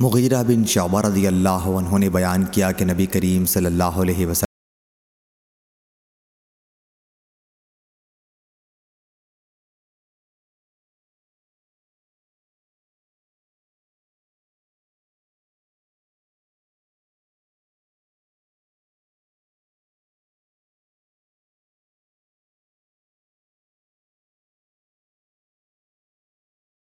مغیرہ بن شعبہ رضی اللہ عنہ نے بیان کیا کہ نبی کریم صلی اللہ علیہ وسلم